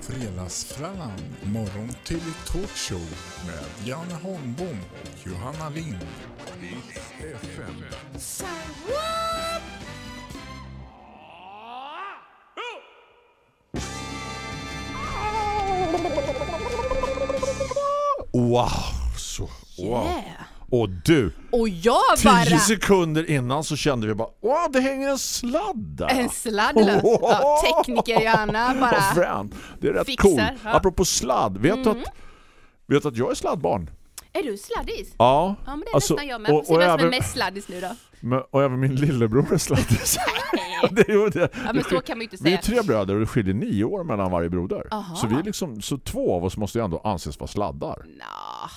Fredagsfrallan, morgon till talkshow med Janne Holmbom och Johanna Lind. FM. Wow, så, wow. Yeah. Och du, Och jag tio bara... sekunder innan så kände vi bara, wow, det hänger en sladd där. En sladd lös. Ja, tekniker Vad bara... fränt. Det är rätt Fixar, coolt. ja. Apropå sladd, vet du att Vet du att jag är sladdbarn? Är du sladdis? Ja. Ja men det är Alltså, nästan jag med. och- Och, och även- mest sladdis nu då. Men, och även min lillebror är sladdis. det ju det. Ja men så kan man inte Vi är säga. tre bröder och det skiljer nio år mellan varje broder. Aha. Så vi är liksom, så två av oss måste ju ändå anses vara sladdar. Nå.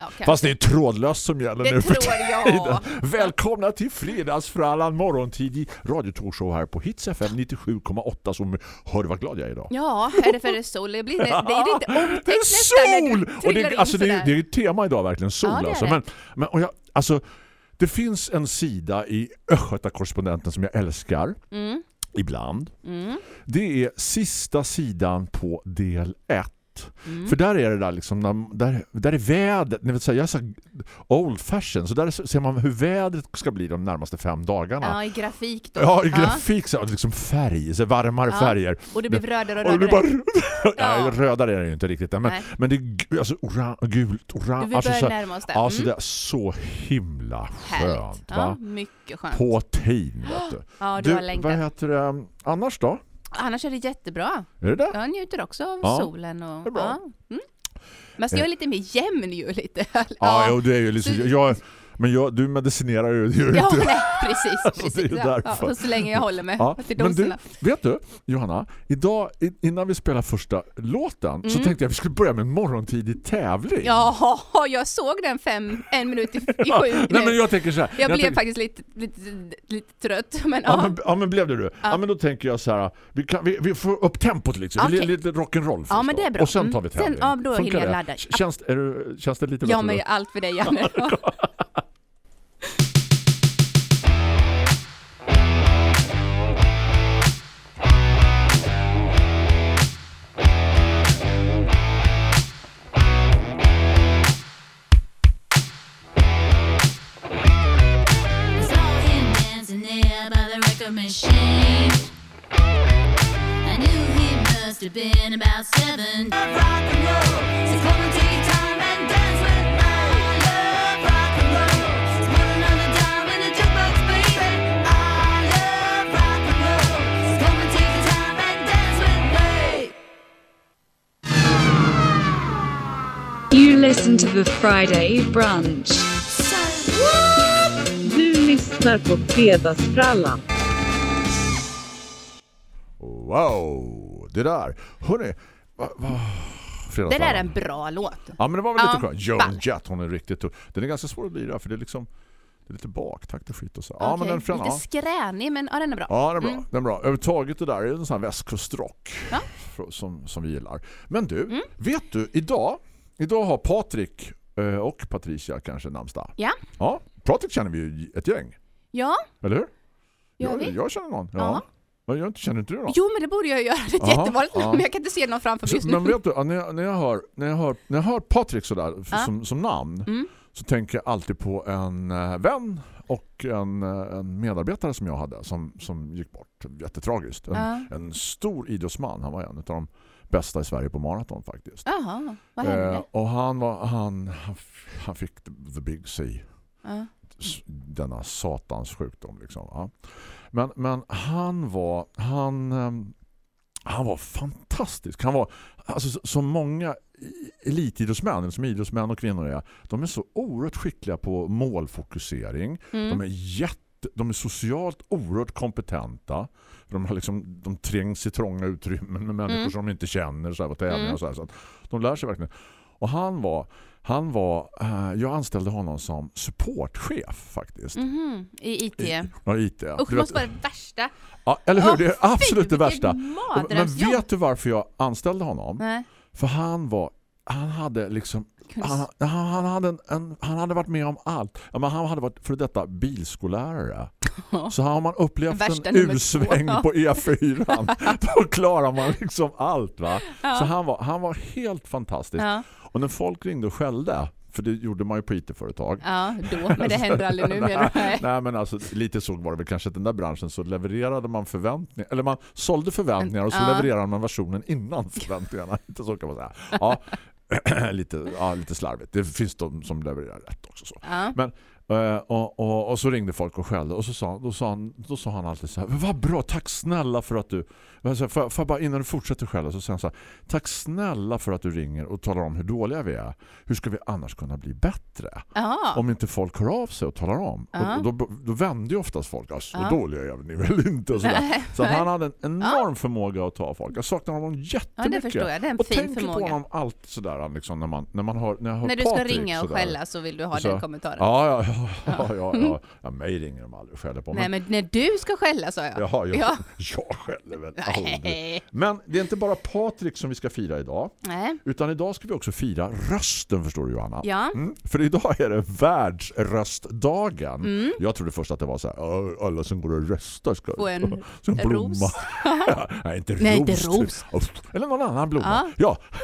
Okay. Fast det är trådlöst som gäller Det nu för tiden. Välkomna till fredagsfrallan morgontidig radiotorshow här på Hits FM 97,8 som hör vad glad jag är idag. Ja, är det för det sol? Det blir det, det är otäckt nästan Sol! Och det, alltså det, är, det är ett tema idag verkligen, sol Ja, det alltså. Men, men och jag, alltså, det finns en sida i Östgötakorrespondenten som jag älskar Mm, ibland. mm, Det är sista sidan på del 1. Mm. För där är det där liksom, där, där är vädret, ni vet säga, jag så old fashion, så där ser man hur vädret ska bli de närmaste fem dagarna. Ja, i grafik då. Ja, i grafik så liksom färg, så varmare Ja. färger. Och det blir rödare och Och det rödare. blir bara Ja. Nej, rödare är det ju inte riktigt men, Nej. men det är alltså oran, gult, Du orange vill alltså, börja så, närma oss där. alltså Mm. det är så himla Härligt. skönt Ja, va? mycket skönt. På tin vet du. Ja, du, har längtat. vad heter det annars då? Annars är det jättebra. Är det det? Jag njuter också av Ja, solen och... det är bra. Ja. Mm. Men så jag är lite mer jämn ju lite. Ja, jo, det är ju liksom, jag, men jag, du medicinerar ju, det gör Ja, inte nej, precis. Alltså, precis. ja, ja, och så länge jag håller mig Ja, men du, vet du, Johanna, idag innan vi spelar första låten så Mm. tänkte jag att vi skulle börja med en morgontidig tävling. Jaha, jag såg den fem, en minut i, i Ja, sju Nej, nu. men jag tänker så här. Jag blev tänker, faktiskt lite, lite, lite trött, men Ja, ja. men, ja men blev det du? Ja. Ja. men då tänker jag så här vi, kan, vi, vi får upp tempot liksom. Okej. Lite, lite rock'n'roll först Ja, men det är bra. Och sen Mm. tar vi Sen- tävling. ja, då hinner jag ladda. Känns, är du, känns det lite Jag bättre? men då? gör allt för dig, Janne. I knew he must have been about seven. Rock and roll, so come and take time and dance with me. I love rock and roll, so put another dime in the jukebox, baby. I love rock and roll, so come and take time and dance with me. You listen to the Friday brunch. Du lyssnar på Fredagsfrallan. Wow, det där. Hörrni, va, va, Det där är en bra låt. Ja, men det var väl Ja, lite skönt. Joan. Jett, hon är riktigt tuff. Den är ganska svår att lira för det är liksom det är lite baktakt och skit och så. Ja, men den fram, Lite ja. skränig, men ja, den är bra. Ja, den är bra. Mm. Den är bra. Överhuvudtaget det där är en sån här västkustrock Ja. som, som vi gillar. Men du, Mm. vet du, idag, idag har Patrik eh, och Patricia kanske namnsdag. Ja, Ja, Patrik känner vi ju ett gäng, ja, eller hur? jag, jag känner någon. Ja. Men jag känner inte du någon? Jo, men det borde jag göra. Det är ett jättevanligt namn, men jag kan inte se någon framför mig just nu. men vet du, när jag, när jag, hör, när jag, hör, när jag hör Patrik sådär Ja. som, som namn Mm. så tänker jag alltid på en eh, vän och en, eh, en medarbetare som jag hade som, som gick bort. Jättetragiskt. En, Ja. en stor idrottsman. Han var en av de bästa i Sverige på maraton faktiskt. Jaha, vad hände? Eh, och han, var, han, han fick the, the big C. Ja. Denna satans sjukdom. Liksom. Ja. Men, men han var han, ehm, han var fantastisk. Han var, alltså, så- många elitidrottsmän, som idrottsmän och kvinnor är, de är så oerhört skickliga på målfokusering. Mm. De är jätte de är socialt oerhört kompetenta. De, har liksom, de trängs i trånga utrymmen med människor Mm. som de inte känner så här, på tävlingar Mm. så, här, så att de lär sig verkligen. Och han var, han var eh, jag anställde honom som supportchef faktiskt. Mhm, I IT. I, ja, IT. ja. Usch, det måste vara det värsta. ja, eller hur? Åh, det är absolut det Fy, värsta. vilket Men vet du varför jag anställde honom? Nej. För han var han hade liksom han, han, han, hade en, en, han hade varit med om allt. Ja, men han hade varit för detta bilskollärare. Så har man upplevt en U-sväng på E4 då klarar man liksom allt va. Ja. Så han var, han var helt fantastisk. Ja, Och när folk ringde och skällde, för det gjorde man ju på IT-företag. ja, då. Men det händer aldrig nu. nej, Nej. nej men alltså lite så var det väl kanske att den där branschen så levererade man förväntningar eller man sålde förväntningar och så Ja. levererade man versionen innan förväntningarna. Inte så kan man säga. Ja, lite, ja, lite slarvigt. Det finns de som levererar rätt också. Så. Ja. Men, och, och, och så ringde folk och skällde och så sa, då, sa han, då sa han alltid så här, vad bra, tack snälla för att du för, för, bara innan du fortsätter skälla så säger han så här, tack snälla för att du ringer och talar om hur dåliga vi är. Hur ska vi annars kunna bli bättre? Ja. Om inte folk hör av sig och talar om. Ja. Och då, då vänder ju oftast folk, ja, så dåliga är ni väl inte. Och. Så att han hade en enorm förmåga att ta folk. Jag saknar honom jättemycket. Ja, det förstår jag. Det är en och fin tänker på förmåga. honom alltid sådär liksom, när, man, när, man hör, när jag hör När du ska ringa och sådär. skälla så vill du ha Så- den kommentaren. Ja, ja, ja. ja, ja, ja. ja mig ringer de aldrig och skäller på. Nej, men när du ska skälla sa jag. Jaha, jag, Ja. jag skäller väl aldrig. Men det är inte bara Patrik som vi ska fira idag. Nej. Utan idag ska vi också fira rösten, förstår du Johanna. Ja. Mm, för idag är det världsröstdagen. Mm. Jag trodde först att det var så här, "Ja, alla som går och röstar ska Få en ska ros. blomma. nej, inte Nej, inte ros. ros. Eller någon annan blomma. Ja. Ja.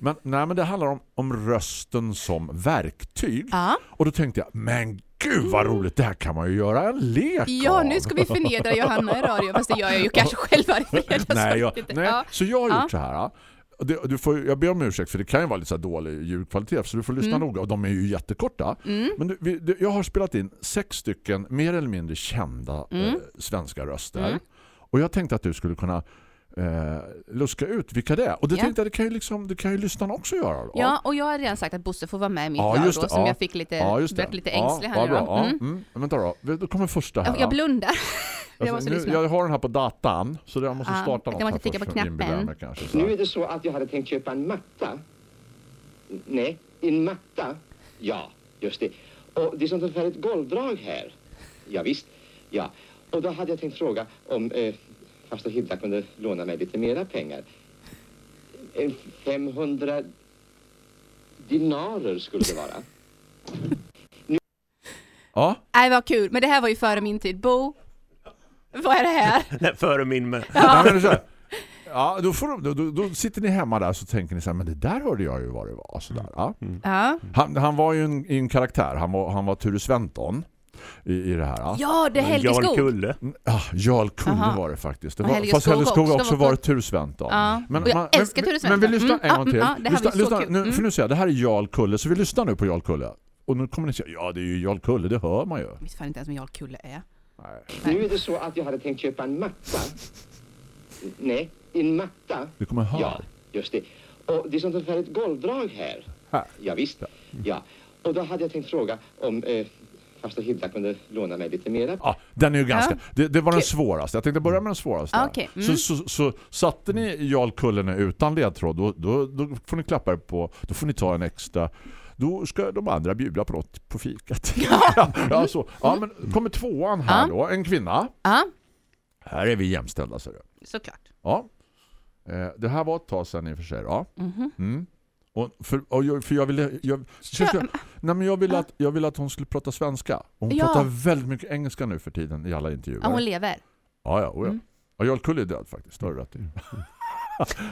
Men, nej, men det handlar om, om rösten som verktyg. Ja. Och då tänkte jag, men gud vad roligt, det här kan man ju göra en lek Ja, av. nu ska vi förnedra Johanna i radio, fast det gör jag ju kanske själv varje fredag. nej, jag, nej. Ja. Så jag har Ja. gjort så här. ja. Det, du får, jag ber om ursäkt för det kan ju vara lite så dålig ljudkvalitet så du får lyssna Mm. noga och de är ju jättekorta. Men du, vi, du, jag har spelat in sex stycken mer eller mindre kända eh, svenska röster. Mm. Och jag tänkte att du skulle kunna eh, luska ut vilka det är. Och det Ja. tänkte jag, det kan ju, liksom, det kan ju lyssnarna också göra. Då. Ja, och jag har redan sagt att Bosse får vara med i mitt Ja, lag då, som ja. jag fick lite, Ja, just det. vart lite ängslig ja, här nu bra. då. Ja, Mm. mm. Vänta då, då kommer första här. Jag, jag ja. blundar. jag Alltså, måste nu, jag har den här på datan så jag måste Ah, starta jag något måste här trycka på jag knappen. mig kanske, Nu är det så att jag hade tänkt köpa en matta. Nej, en matta. Ja, just det. Och det är sånt här ett golvdrag här. Ja, visst. Ja. Och då hade jag tänkt fråga om eh, faster Hilda kunde låna mig lite mera pengar. Eh, 500 dinarer skulle det vara. Ja, Nej, vad kul. Men det här var ju före min tid. Bo, vad är det här? Nej, före min med. Ja, här. Ja, då, får, då, då, då sitter ni hemma där så tänker ni så här, men det där hörde jag ju vad det var. Så där, ja. Ja, han, han var ju en, en karaktär, han var, han var Ture Sventon i, i det här. Ja. ja det är Helge Jarl Skog. Kulle. Ah, Jarl Kulle Aha. var det faktiskt. Det var, Helge fast Skog Helge Skog också har också var- varit Ture Sventon. Ja, och jag älskar Ture Men vi Sventon. lyssnar Mm, en gång ja, till. mm, ja, var lyssna, lyssna, nu, Mm. För nu säger jag, det här är Jarl Kulle, så vi lyssnar nu på Jarl Kulle. Och nu kommer ni säga, ja det är ju Jarl Kulle, det hör man ju. Jag vet fan inte ens vem Jarl Kulle är. Nej, Nu är det så att jag hade tänkt köpa en matta. Nej, en matta. det kommer höra. Ja, just det. Och det är sånt här ett golvdrag här. Här. Ja, visst. Ja. Och då hade jag tänkt fråga om eh, faster Hilda kunde låna mig lite mera. Ja, den är ju ganska... Ja. Det, det var den svåraste. Jag tänkte börja med den svåraste. Ah, okej. Mm. Så, så, så satte ni Jarl Kullen utan ledtråd, då, då, då får ni klappa er på... Då får ni ta en extra... Då ska de andra bjuda på något på fikat. Ja, ja, så. ja men kommer tvåan här Ja. då. En kvinna. Ja, Här är vi jämställda, ser du. såklart. Ja. Eh, det här var ett tag sedan i och för sig. Ja. Mhm. Mm. Och för, och jag, för jag ville... Jag, jag, nej, men jag, ville att, jag ville att hon skulle prata svenska. Och hon Ja. pratar väldigt mycket engelska nu för tiden i alla intervjuer. Ja, hon lever. Ja, ja, oh ja. Mm. Ja, Jarl Kulle är död faktiskt, har du rätt i.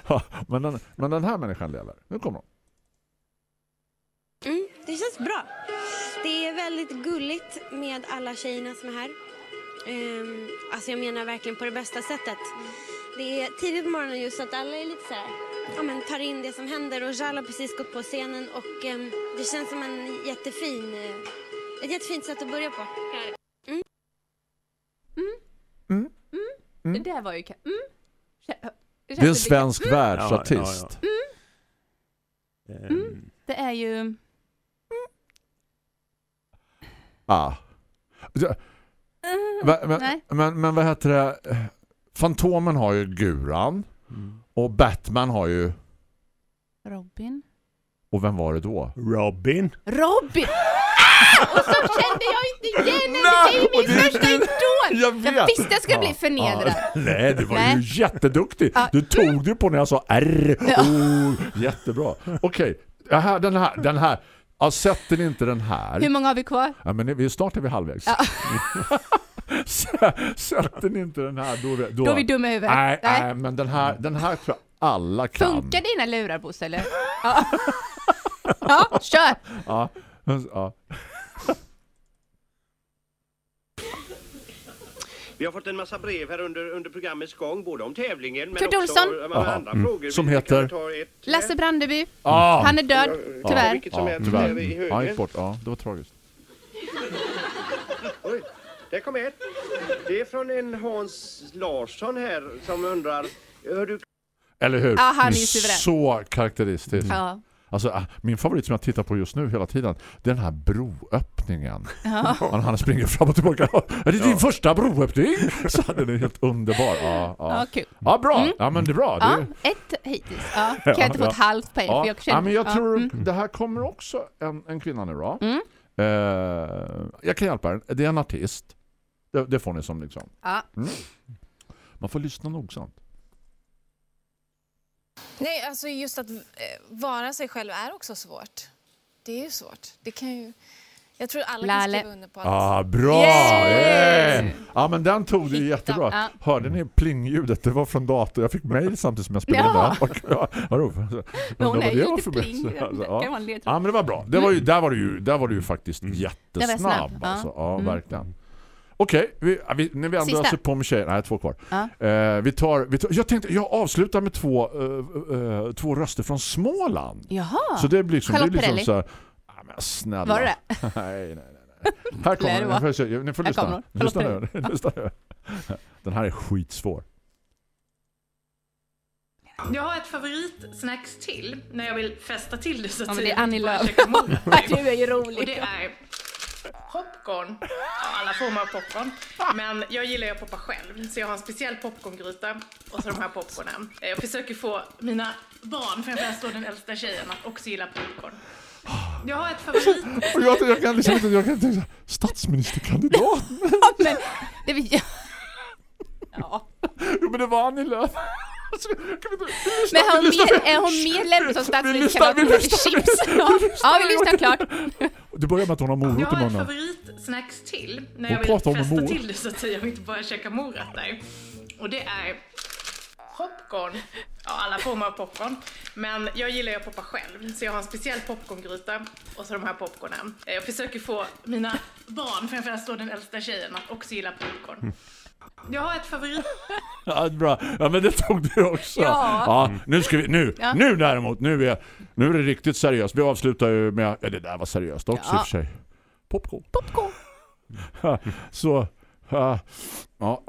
Ja, men, den, men den här människan lever. Nu kommer hon. Mm, det känns bra. Det är väldigt gulligt med alla tjejerna som är här. Ehm, alltså jag menar verkligen på det bästa sättet. Det är tidigt på morgonen just så att alla är lite så här, ja men tar in det som händer och Jal har precis gått på scenen och ehm, det känns som en jättefin, eh, ett jättefint sätt att börja på. Det där var ju... Mm. Det är en svensk världsartist. Ja, ja, ja. Ehm, Det är ju... Ah. Ja, Mm, men, men, nej. men, men vad heter det? Fantomen har ju Guran. mm. Och Batman har ju... Robin. Och vem var det då? Robin. Robin! Ah! Och så kände jag inte igen henne! Det är min det- första idol! Ja, jag vet. Jag visste jag skulle bli förnedrad. Ja, nej, du var Nej. ju jätteduktig. Ja. Du tog det på när jag sa R. Oh, jättebra. Okej, här, den här, den här. Ja, sätter ni inte den här? Hur många har vi kvar? Ja, men snart är vi halvvägs. Ja. sätter ni inte den här då, vi- då, Då är vi dumma i huvudet. Nej, Nej. nej, men den här, den här tror jag alla kan. Funkar dina lurar Bosse eller? Ja. ja, kör! Ja, ja. Vi har fått en massa brev här under, under programmets gång, både om tävlingen men Kurt också Olsson. om andra mm. frågor. Som heter? ett, Lasse Brandeby. Ah. Han är död, Ja, tyvärr. vilket som Ja, är tyvärr. höger. Han gick bort. Ja, det var tragiskt. Oj, där kom ett. Det är från en Hans Larsson här som undrar hur du Eller hur? Ja, han är suverän. Så karaktäristiskt. Ja. Alltså, ah, min favorit som jag tittar på just nu hela tiden det är den här broöppningen. Han, han springer fram och tillbaka. Är det din första broöppning? Så den är helt underbar. Ja, ja. Ja, kul. ja bra. Mm. Ja, men det är bra. Ja, Det, ett hittills. Ja, kan jag inte få Ja, ett halvt poäng? ja. För jag, känner, ja, men jag ja, tror mm. det här kommer också en, en kvinna nu då. Mm. Eh, jag kan hjälpa er. Det är en artist. Det, det får ni som liksom. Ja. Mm. Man får lyssna nogsamt. Nej, alltså just att eh, vara sig själv är också svårt. Det är ju svårt. Det kan ju... Jag tror alla kan Lalle. skriva under på att... Ah, bra! Yes! Yeah! Ja, men den tog du jättebra. Ja. Hörde ni plingljudet? Det var från dator. Jag fick mejl samtidigt som jag spelade Ja. det. Och, ja, vadå? Men hon är det ju var lite pling. Alltså, ja. kan ja, men det var bra. Det var ju, där, var du ju, där var du ju faktiskt jättesnabb. snabb, ja. Alltså. Ja, Mm. verkligen. Okej, vi, ja, vi, när vi ändå Sista. på med tjejer. Nej, två kvar. Ja. Eh, vi tar, vi tar, jag tänkte, jag avslutar med två, eh, eh, två röster från Småland. Jaha. Så det blir liksom, det Charlotte blir liksom så här, ja, men snälla. Var det nej, nej, nej. nej. Här kommer det den. Ni får, ni får Här lyssna. Lyssna nu. lyssna nu. Den här är skitsvår. Jag har ett favoritsnacks till när jag vill festa till det så att Ja, men det är. Annie Lööf. Du är ju Och rolig. det är popcorn. Ja, alla former av popcorn. Men jag gillar ju att poppa själv. Så jag har en speciell popcorngryta och så de här popcornen. Eh, Jag försöker få mina barn, framförallt då den äldsta tjejen, att också gilla popcorn. Jag har ett favorit... Och jag, jag kan liksom inte, jag kan här, statsministerkandidat. Men det vill Ja. Jo, men det var Annie Lööf. Alltså, lyssnar, Men är hon, mer, är hon mer lämplig som lyssnar, vi lyssnar, vi Ja, lyssnar. ja, vi lyssnar klart. Det börjar med att hon har morot i Jag har munnen. favoritsnacks till när Hon jag vill festa mor. till det så att och inte bara käka morötter. Och det är popcorn. Ja, alla former av popcorn. Men jag gillar ju att poppa själv, så jag har en speciell popcorngryta och så de här popcornen. Eh, Jag försöker få mina barn, framförallt då den äldsta tjejen, att också gilla popcorn. Jag har ett favorit... Ja, bra. Ja, men det tog du också. Ja. nu ska vi, nu, Ja. nu däremot, nu är, nu är det riktigt seriöst. Vi avslutar ju med, ja det där var seriöst också Ja. i och för sig. Popcorn. Popcorn. Så, ja. ja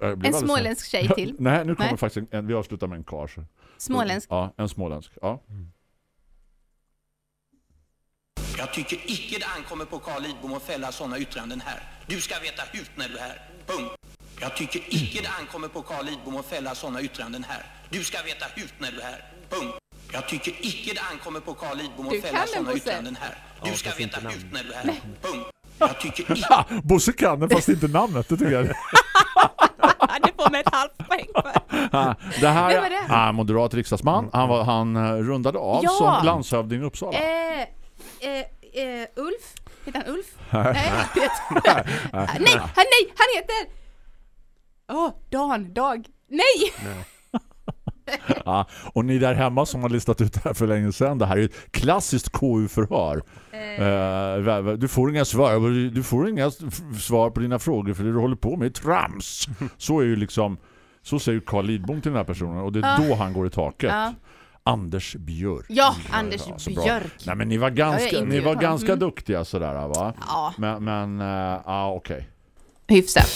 En småländsk tjej till. Nej, nu kommer Nej. faktiskt en, vi avslutar med en karl. så. Småländsk. Ja, en småländsk. Ja. Jag tycker icke det ankommer på Carl Lidbom att fälla sådana yttranden här. Du ska veta hut när du är här. Punkt. Jag tycker icke det ankommer på Carl Lidbom att fälla sådana yttranden här. Du ska veta hut när du är här. Punkt. Jag tycker icke det ankommer på Carl Lidbom att fälla sådana yttranden här. Du Ja, ska veta hut när du är här. Punkt. Jag tycker icke... Bosse kan den fast inte namnet, det tycker jag. Det får mig ett halvt poäng för. Det här Vem var det? är moderat riksdagsman. Han, var, han eh, rundade av Ja. som landshövding i Uppsala. Eh, eh, eh, Ulf? Heter han Ulf? Nej. Nej, nej, han heter... Åh, Dan, Dag. Nej! Ja, och ni där hemma som har listat ut det här för länge sedan, det här är ett klassiskt KU-förhör. Eh, du får inga svar, du får inga svar på dina frågor för det du håller på med är trams. Så är ju liksom så säger Carl Lidbom till den här personen och det är Ja. då han går i taket. Ja. Anders Björk. Ja, Anders bra. Björk. Nej men ni var ganska, Ja, ni var ganska. Mm. duktiga sådär va? Ja, Men, men eh, ja okej. hyfsat.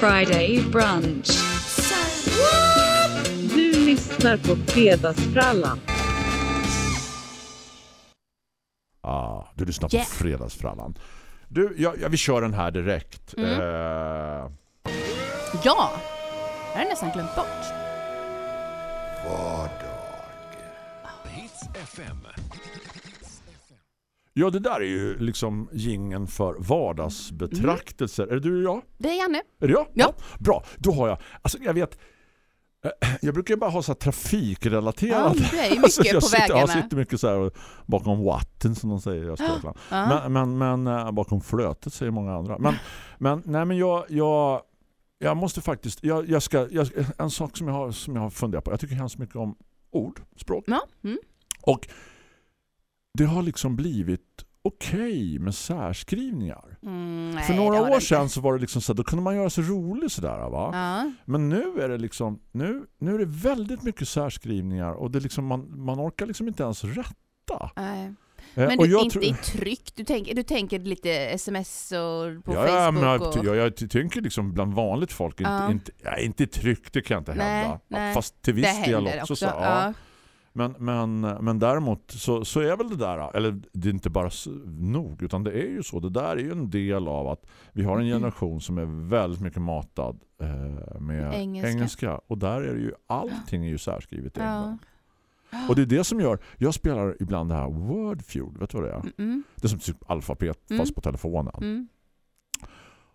Friday brunch. Du lyssnar på Fredagsfrallan. Ah, du lyssnar på Yeah. Fredagsfrallan. Du, ja, ja, vi kör den här direkt. Mm. Eh, Ja! Jag har nästan glömt bort. Hits FM. Ja, det där är ju liksom gingen för vardagsbetraktelser. Är det du och jag? Det är Janne. Är det jag? Ja. Bra, då har jag... Alltså jag vet... eh, Jag brukar bara ha så här trafikrelaterat. Ja, du är ju mycket Alltså, jag på sitter, vägarna. Jag sitter mycket så här bakom watten som de säger i Östergötland. Ja. Men, men, men eh, bakom flötet säger många andra. Men, men, nej, men jag, jag, jag måste faktiskt... Jag, jag ska, jag, en sak som jag, har, som jag har funderat på. Jag tycker hemskt mycket om ord, språk. Ja. Mm. Och det har liksom blivit okej med särskrivningar. Mm, nej, För några år inte. sedan så var det liksom så här, då kunde man göra sig rolig sådär va. Ja. Men nu är det liksom nu, nu är det väldigt mycket särskrivningar och det liksom, man, man orkar liksom inte ens rätta. Nej. Eh, Men du, jag inte i tryck, du tänker, du tänker lite sms och på Ja, ja, men Facebook jag, och... jag, jag tänker liksom bland vanligt folk inte, Ja. inte, ja, inte i tryck, det kan jag inte Nej. Ja, nej. Fast till viss del också. också, så, ja. Men, men, men däremot så, så är väl det där, eller det är inte bara nog, utan det är ju så. Det där är ju en del av att vi har en Mm. generation som är väldigt mycket matad eh, med Engelska. engelska. Och där är det ju, allting är ju särskrivet i Ja. Och det är det som gör, jag spelar ibland det här Wordfeud, vet du vad det är? Mm. Det är som typ alfabet Mm. fast på telefonen. Mm.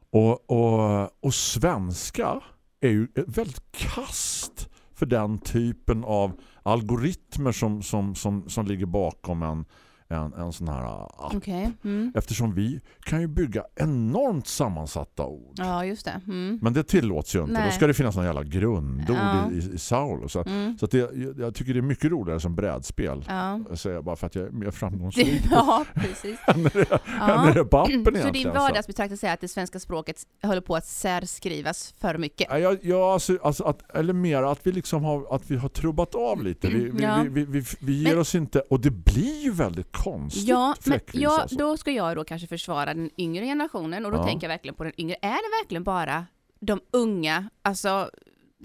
Och, och, och svenska är ju väldigt kast för den typen av algoritmer som, som, som, som ligger bakom en, en, en sån här app. Okej. Mm. Eftersom vi kan ju bygga enormt sammansatta ord. Ja, just det. Mm. Men det tillåts ju inte. Nej. Då ska det finnas någon jävla grundord Ja. i, i, Saul. Så, Mm. så att det, jag, jag tycker det är mycket roligare som brädspel. Ja. Jag säger bara för att jag är mer framgångsrik. Ja, precis. än när det, när det är på appen Så din så. vardagsbetraktelse säger att det svenska språket håller på att särskrivas för mycket? Ja, jag, jag, alltså, alltså att, eller mer att vi liksom har, att vi har trubbat av lite. Vi, vi, Ja. vi, vi, vi, vi ger Men- oss inte, och det blir ju väldigt konstigt Ja, men ja, alltså. då ska jag då kanske försvara den yngre generationen och då Ja. tänker jag verkligen på den yngre. Är det verkligen bara de unga, alltså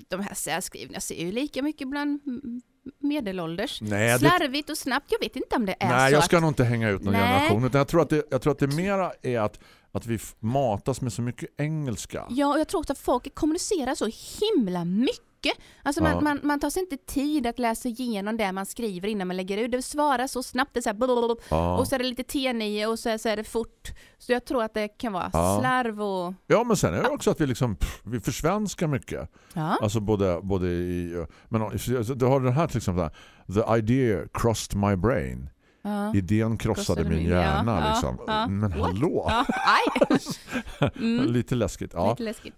de här särskrivningarna ser ju lika mycket bland medelålders. Nej, det- Slarvigt och snabbt, jag vet inte om det är Nej, så jag ska att... nog inte hänga ut någon Nej. generation. Utan jag, tror att det, jag tror att det mera är att, att vi matas med så mycket engelska. Ja, och jag tror också att folk kommunicerar så himla mycket. Alltså Ja. man, man, man tar sig inte tid att läsa igenom det man skriver innan man lägger ut. Det svarar så snabbt, det är så här Ja. och så är det lite T9 och så är, så är det fort. Så jag tror att det kan vara Ja. slarv och... Ja, men sen är det också att vi liksom pff, vi försvenskar mycket. Ja. Alltså både, både i... Men alltså, du har den här till exempel. The idea crossed my brain. Ja. Idén krossade, min hjärna. ja, liksom. ja. Men hallå! Ja. Mm. Lite läskigt. Ja. Lite läskigt.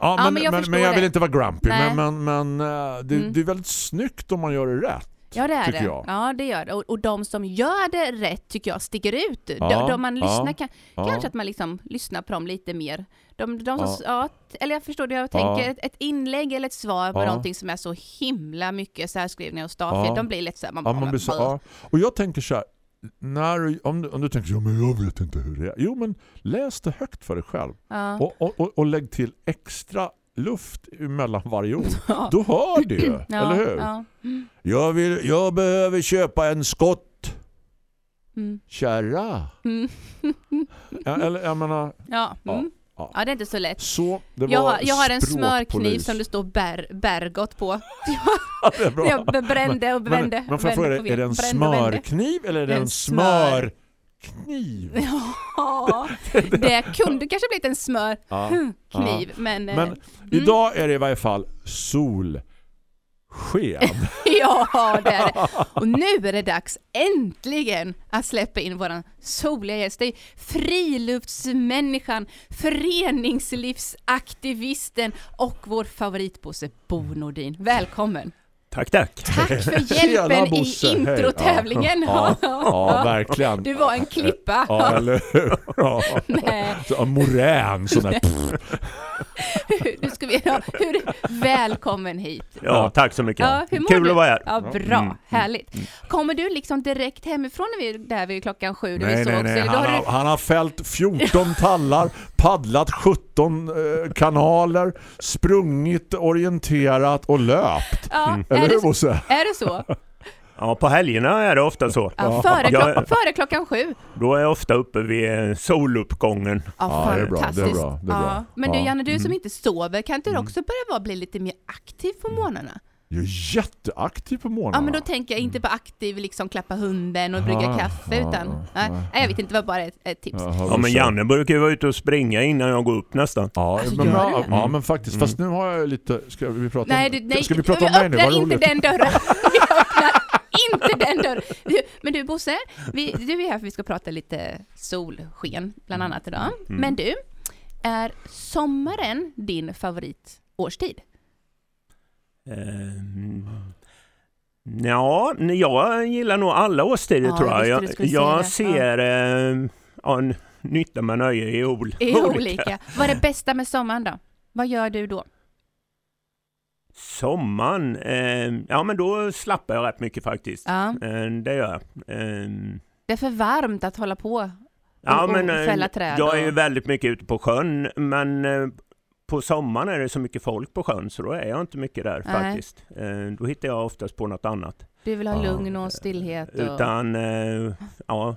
Ja. Ja, Ja, men, men jag men, men jag vill inte vara grumpy. Nej. Men, men, men eh, det, Mm. det är väldigt snyggt om man gör det rätt. Ja det är det. jag. Ja det gör det. Och, och de som gör det rätt tycker jag sticker ut. De, Ja, de man ja, lyssnar, ja. kanske att man liksom lyssnar på dem lite mer. De, de som, Ja. ja. eller jag förstår det jag Ja. tänker. Ett, ett inlägg eller ett svar på Ja. någonting som är så himla mycket särskrivningar och stavfel. Ja. De blir lätt så här, man Ja, bara, man blir så, ja. Och jag tänker så här, när, du- om, du, om du tänker ja, men jag vet inte hur det är. Jo, men läs det högt för dig själv. Ja. Och, och, och, och lägg till extra luft mellan varje ord. Då hör du ju, Ja, eller hur? ja. Jag, vill, jag behöver köpa en skott. Mm. Kärra. Mm. Ja, eller jag menar... Ja. Mm. Ja. Ja, det är inte så lätt. Så, det jag, var har, jag har en smörkniv som det står ber, Bergot på. Ja, det är bra. Jag brände och brände. Men, men får jag fråga dig, är det en smörkniv eller är det En en smör. smörkniv? Ja, det kunde kanske blivit en smörkniv, Ja, ja. men... eh, Men mm. idag är det i varje fall Skev. Ja, det är det. Och nu är det dags äntligen att släppa in våran soliga gäst. Det är friluftsmänniskan, föreningslivsaktivisten och vår favoritbosse Bo Nordin. Välkommen! Tack, tack. Tack för Tjena, hjälpen i Bosse. Hej. introtävlingen. Ja, ja, ja, verkligen. Du var en klippa. Ja, eller hur? Ja. Nej. Så, morän, sån där. nu, ska vi, ja, hur, välkommen hit. Ja, tack så mycket. Ja, hur mår Kul du? att vara här. Ja, bra, Mm. härligt. Kommer du liksom direkt hemifrån när vi, där vid klockan sju? Nej, nej, nej. Han har har, du- han har fällt 14 tallar, paddlat 17 eh, kanaler, sprungit, orienterat och löpt. Ja, Mm. Eller är, hur det, Bosse? är det så? Ja, på helgerna är det ofta så. Ja, före, Jag- klock, före klockan sju? Då är jag ofta uppe vid soluppgången. Ja, det är bra, det är bra, det är ja. bra. Men du Ja. Janne, du som Mm. inte sover, kan inte du också börja vara, bli lite mer aktiv på morgnarna? Jag är jätteaktiv på morgnarna. Ja men då tänker jag inte på aktiv, liksom klappa hunden och brygga Ja, kaffe ja, utan, nej, nej, jag vet inte, det var bara ett, ett tips. Ja, men. Janne brukar ju vara ute och springa innan jag går upp nästan. Ja, Alltså, men, ja, ja, men faktiskt. Fast nu har jag lite... Ska vi prata Nej, om, du, nej, ska vi prata om mig nu? Vad inte den dörren. Vi öppnar inte den dörren. Men du Bosse, vi, du är här för att vi ska prata lite solsken bland annat idag. Mm. Men du, är sommaren din favoritårstid? Ehm, Ja, jag gillar nog alla årstider Ja, tror jag. jag Jag, ser eh, ja, n- nytta med nöje i ol- I olika. Vad är det bästa med sommaren då? Vad gör du då? Sommaren, eh, ja men då slappar jag rätt mycket faktiskt. Ja. Eh, det gör jag. Eh, Det är för varmt att hålla på ja, och, men, och fälla träd. jag är ju och... väldigt mycket ute på sjön, men eh, på sommaren är det så mycket folk på sjön så då är jag inte mycket där Nej. faktiskt. Eh, då hittar jag oftast på något annat. Du vill ha Ja. lugn och stillhet. Och... Utan, eh, ja,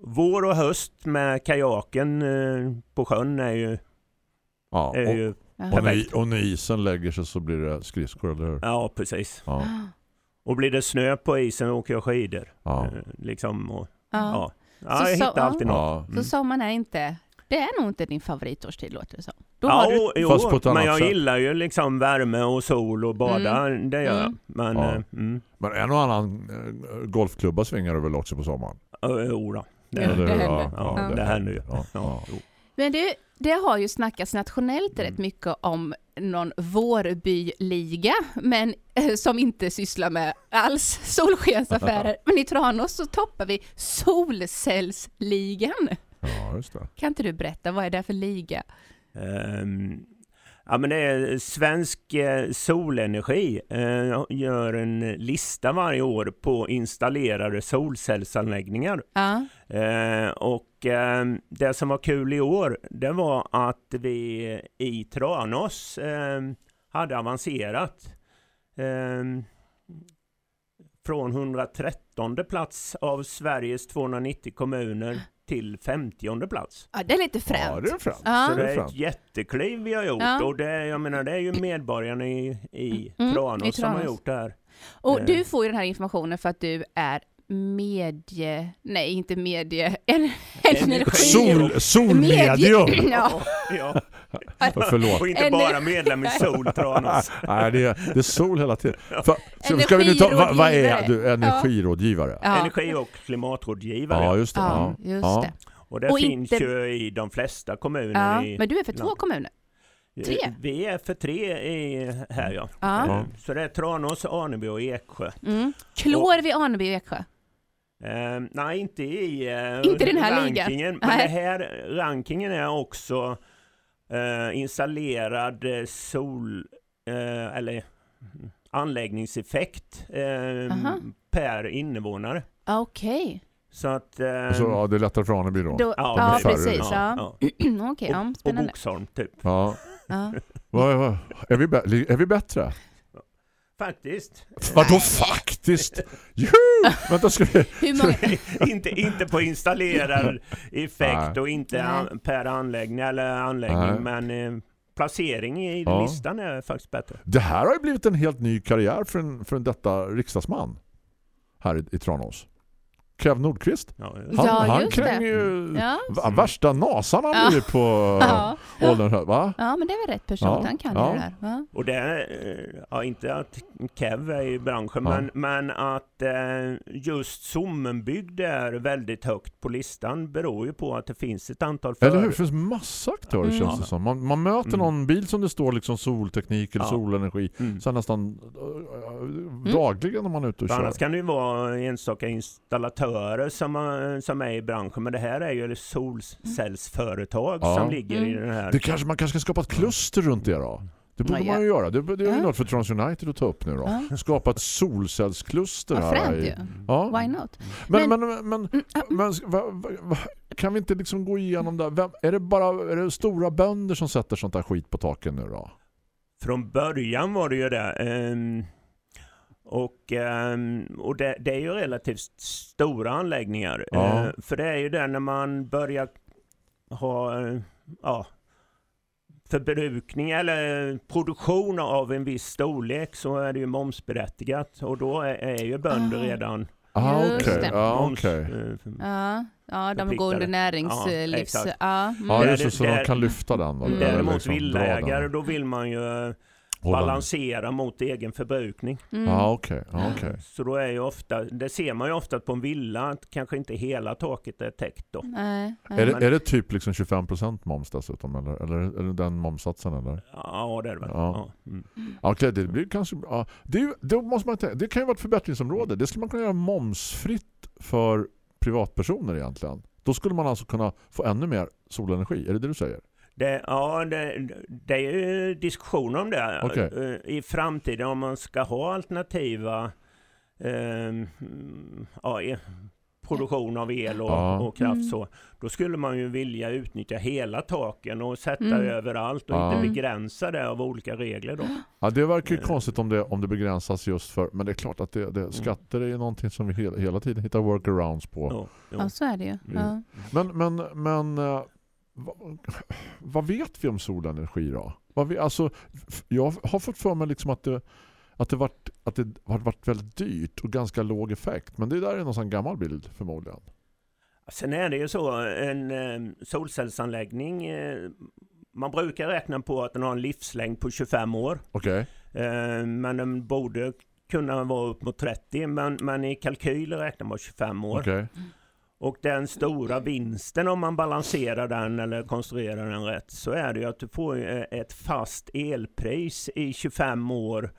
vår och höst med kajaken eh, på sjön är ju, Ja, är och, ju och, när, perfekt. och när isen lägger sig så blir det skridskor, eller hur? Ja, precis. Ja. Och blir det snö på isen åker jag skidor. Ja. Liksom, och, Ja. ja. Ja, Så- jag så- hittar alltid något. Ja. Så sommaren är inte, det är nog inte din favoritårstid låter det som. Då Ja, har du, jo, jo, Fast på ett men jag sätt. gillar ju liksom värme och sol och bada, det gör jag. Mm. Men, Ja. eh, mm, Men en och annan eh, golfklubba svingar du väl också på sommaren? uh, jo då. Det, Ja, det händer. Ja, det händer ju. Ja, Ja. ja. Men du, det har ju snackats nationellt Mm. rätt mycket om någon vårbyliga, men eh, som inte sysslar med alls solskensaffärer. Men i Tranås så toppar vi solcellsligan. Ja, just det. Kan inte du berätta, vad är det för liga? Ehm, ja, men det är Svensk eh, Solenergi eh, gör en lista varje år på installerade solcellsanläggningar. Ja, Eh, och eh, det som var kul i år, det var att vi i Tranås eh, hade avancerat från 113 plats av Sveriges 290 kommuner till 50 plats. ja det är lite fränt. Ja, det är fränt. Ja. Så Det är ett jättekliv vi har gjort Ja. och det, jag menar, det är ju medborgarna i, i, Mm, Tranås i som har Tranås. gjort det här. Och Eh. du får ju den här informationen för att du är medie... Nej, inte medie... En, energi... Sol, solmedium! Medie- Ja. Ja. Förlåt. Och inte bara medlem i Sol Tranås. Nej, det är, det är sol hela tiden. För, ska, ska vi nu ta, vad, vad är du? Energirådgivare? Ja. Energi och klimatrådgivare. Ja, just det. Ja, just ja. det. Och det Och finns inte- ju i de flesta kommuner. Ja, i men du är för två kommuner. tre? Vi är för tre i, här ja. Ja. Eh, Så det är Tranås, Aneby och Eksjö. Mm. Klår vid Aneby och Eksjö? Eh, nej, inte i eh, Inte den här rankingen. Men Nej. det här rankingen är också eh, installerad eh, sol eh, eller anläggningseffekt eh, Aha. per invånare. Okej. Så att... Eh, Så, ja, det är lättare för Aneby då. Då- Ja, ja, precis. Ja. Ja, Okej, ja, och, och spännande. Boxholm typ. Ja. Ja. Är, vi är vi bättre? Faktiskt. Vadå faktiskt? Vänta, ska vi... Inte, inte på installerad effekt och inte an, per anläggning eller anläggning Nej. men eh, placering i Ja. listan är faktiskt bättre. Det här har ju blivit en helt ny karriär för en, för en detta riksdagsman här i, i Tranås. Kev Nordqvist. Ja, Han, Ja, han det. ju Ja. värsta nasan han Ja. blivit på åldern va? ja, men det är väl rätt person. Ja, Han kan ja. det där. Va? Och det är, eh, ja inte att Kev är i branschen, Ja. men, men att eh, just Sommenbygd är väldigt högt på listan beror ju på att det finns ett antal Eller hur? Det finns massa aktörer Mm. känns det som. Man, man möter Mm. någon bil som det står liksom solteknik eller Ja. solenergi Mm. så nästan äh, dagligen när man är ute och För kör. annars kan det ju vara enstaka leverantörer som, som är i branschen, men det här är ju solcellsföretag Ja. som ligger i Mm. den här. Det kanske, man kanske ska skapa ett kluster runt det då? Det borde Ja, man ju göra. Det, det är ju Ja. något för Trans United att ta upp nu då. Ja. Skapa ett solcellskluster här. fränt i- ju. Ja. Why not? Men, Men- men, men, men, va, va, va, kan vi inte liksom gå igenom det? Vem, är det bara är det stora bönder som sätter sånt där skit på taken nu då? Från början var det ju det. ehm, och ehm, och det, det är ju relativt stora anläggningar. Ja. Eh, för det är ju det när man börjar ha eh, ja, förbrukning eller produktion av en viss storlek så är det ju momsberättigat. Och då är, är ju bönder Ah. redan Ah, Just okej. det. Ja, eh, Ja, ja de går under Ja, näringslivs... exakt. Ja, mm. Ja, just det, så där- de kan lyfta den. va? Mm. Däremot liksom villaägare, då vill man ju eh. Balansera mot egen förbrukning. Mm. Ja, okej. Ja, okej. Så då är ju ofta, det ser man ju ofta på en villa, att kanske inte hela taket är täckt då. Nej, Är nej. det, är det typ liksom 25% moms dessutom? Eller, eller är det den momsatsen? Eller? Ja, det är det väl. Ja. Ja. Mm. Okej, det blir kanske... Ja, det, är måste man tänka, det kan ju vara ett förbättringsområde. Det skulle man kunna göra momsfritt för privatpersoner egentligen. Då skulle man alltså kunna få ännu mer solenergi. Är det det du säger? Det, ja, det, det är ju diskussion om det. Okej. Eh, I framtiden om man ska ha alternativa ehm, ja, e- produktion av el och, Ja. och kraft Mm. så. Då skulle man ju vilja utnyttja hela taken och sätta Mm. överallt och Ja. inte Mm. begränsa det av olika regler då. Ja, det verkar ju Eh. konstigt om det, om det begränsas just för... Men det är klart att det, Mm. det, skatter är ju någonting som vi hela, hela tiden hittar workarounds på. Ja, ja. Ja, så är det ju. Mm. Ja. Men, men, men eh, vad, vad vet vi om solenergi då? Vad vi, alltså, jag har fått för mig liksom att det, att det, varit, att det har varit väldigt dyrt och ganska låg effekt. Men det där är någon sån gammal bild förmodligen. Sen är det ju så, en eh, solcellsanläggning, eh, man brukar räkna på att den har en livslängd på 25 år. Okej? Eh, men den borde kunna vara upp mot 30, men, men i kalkyler räknar man 25 år. Okej. Och den stora vinsten om man balanserar den eller konstruerar den rätt så är det ju att du får eh, ett fast elpris i 25 år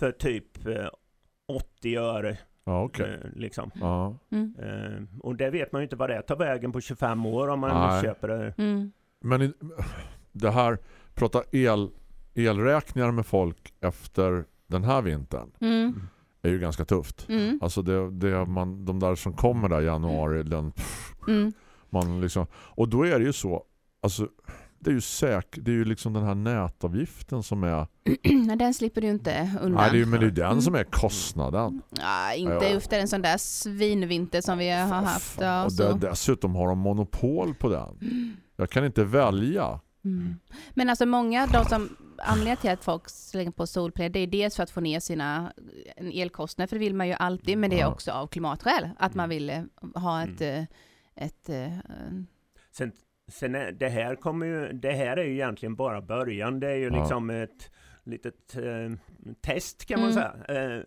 för typ eh, 80 öre. Ja, okej. eh, Liksom. Ja. Mm. Eh, Och det vet man ju inte vad det tar vägen på 25 år om man Nej. köper det. Mm. Men det här, prata el, elräkningar med folk efter den här vintern Mm. Är ju ganska tufft. Mm. Alltså det, det man, de där som kommer där i januari, den, Mm. man liksom, och då är det ju så, alltså det är ju säkert, det är ju liksom den här nätavgiften som är, Nej, den slipper du inte undan. nej det är ju, men det är ju den Mm. som är kostnaden. Ja, inte Ja. efter en sån där svinvinter som vi har haft. Ja, och så. dessutom har de monopol på den. Jag kan inte välja. Mm. Men alltså många, de som anledningen till att folk slänger på solpaneler, det är dels för att få ner sina elkostnader, för det vill man ju alltid, men det är också av klimatskäl, att man vill eh, ha ett, Mm. eh, ett, eh, Sen, sen är, det här kommer ju, det här är ju egentligen bara början. Det är ju Ja. liksom ett litet eh, test kan man Mm. säga. Eh,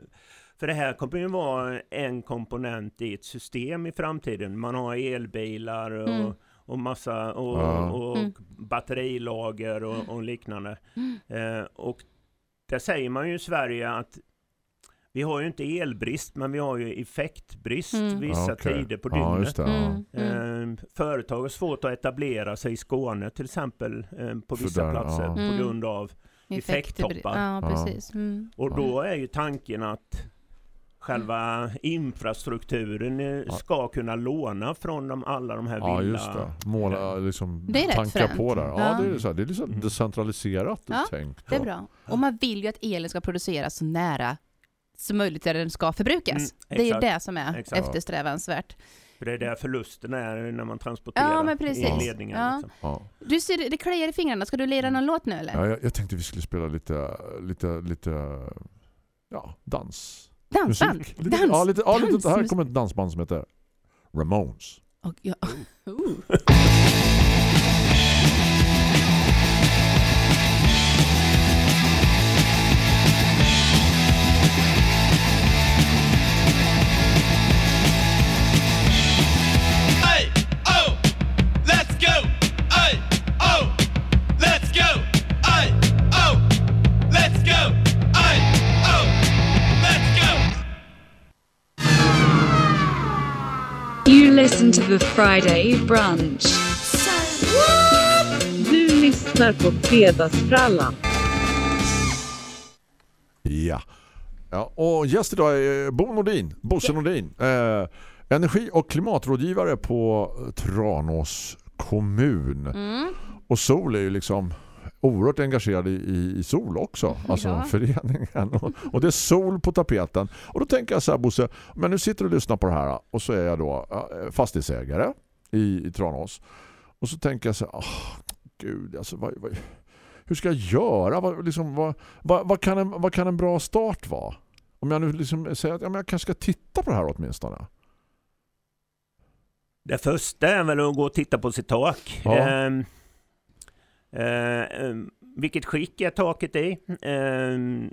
för det här kommer ju vara en komponent i ett system i framtiden. Man har elbilar och, Mm. Och massa och, Ja. och Mm. batterilager och, och liknande. Mm. Eh, och där säger man ju i Sverige att vi har ju inte elbrist men vi har ju effektbrist Mm. vissa Ja, okej. tider på Ja, dygnet. just det. Ja. Mm. Eh, företag har svårt att etablera sig i Skåne till exempel eh, på vissa där, platser ja. på Mm. grund av effekttoppar. Ja, Ja. precis. Mm. Och då är ju tanken att själva infrastrukturen eh, ska kunna låna från de, alla de här Ja, just det. Måla, liksom, Det är tanka på där. Ja, Ja. det är, så här, det är liksom Mm. decentraliserat Ja, tänkt. Det är bra. Och man vill ju att elen ska produceras så nära som möjligt där den ska förbrukas. Mm, det är det som är Exakt. eftersträvansvärt. För det är där förlusten är när man transporterar Ja, men precis. i ledningen. Ja. Liksom. Ja. Du ser, det kliar i fingrarna. Ska du lira någon låt nu eller? Ja, jag, jag tänkte vi skulle spela lite, lite, lite ja, dans. Dansband? Musik. Lite, Dans? ja, lite, ja, lite, här Dans- kommer ett dansband som heter Ramones. Och, ja. to the Friday brunch. Du lyssnar på Fredagsfrallan. Ja. ja. Och gäst idag är Bo Nordin, Bosse Nordin. Eh, energi- och klimatrådgivare på Tranås kommun. Mm. Och Sol är ju liksom oerhört engagerad i, i, i Sol också. Alltså Ja. föreningen. Och, och det är Sol på tapeten. Och då tänker jag så här Bosse, men nu sitter du och lyssnar på det här och så är jag då eh, fastighetsägare i, i Tranås. Och så tänker jag så här, åh, gud, alltså vad, vad, hur ska jag göra? Vad, liksom, vad, vad, vad, kan en, vad kan en bra start vara? Om jag nu liksom säger att ja, men jag kanske ska titta på det här åtminstone. Det första är väl att gå och titta på sitt tak. Ja. Ehm, eh, vilket skick är taket i? Ehm,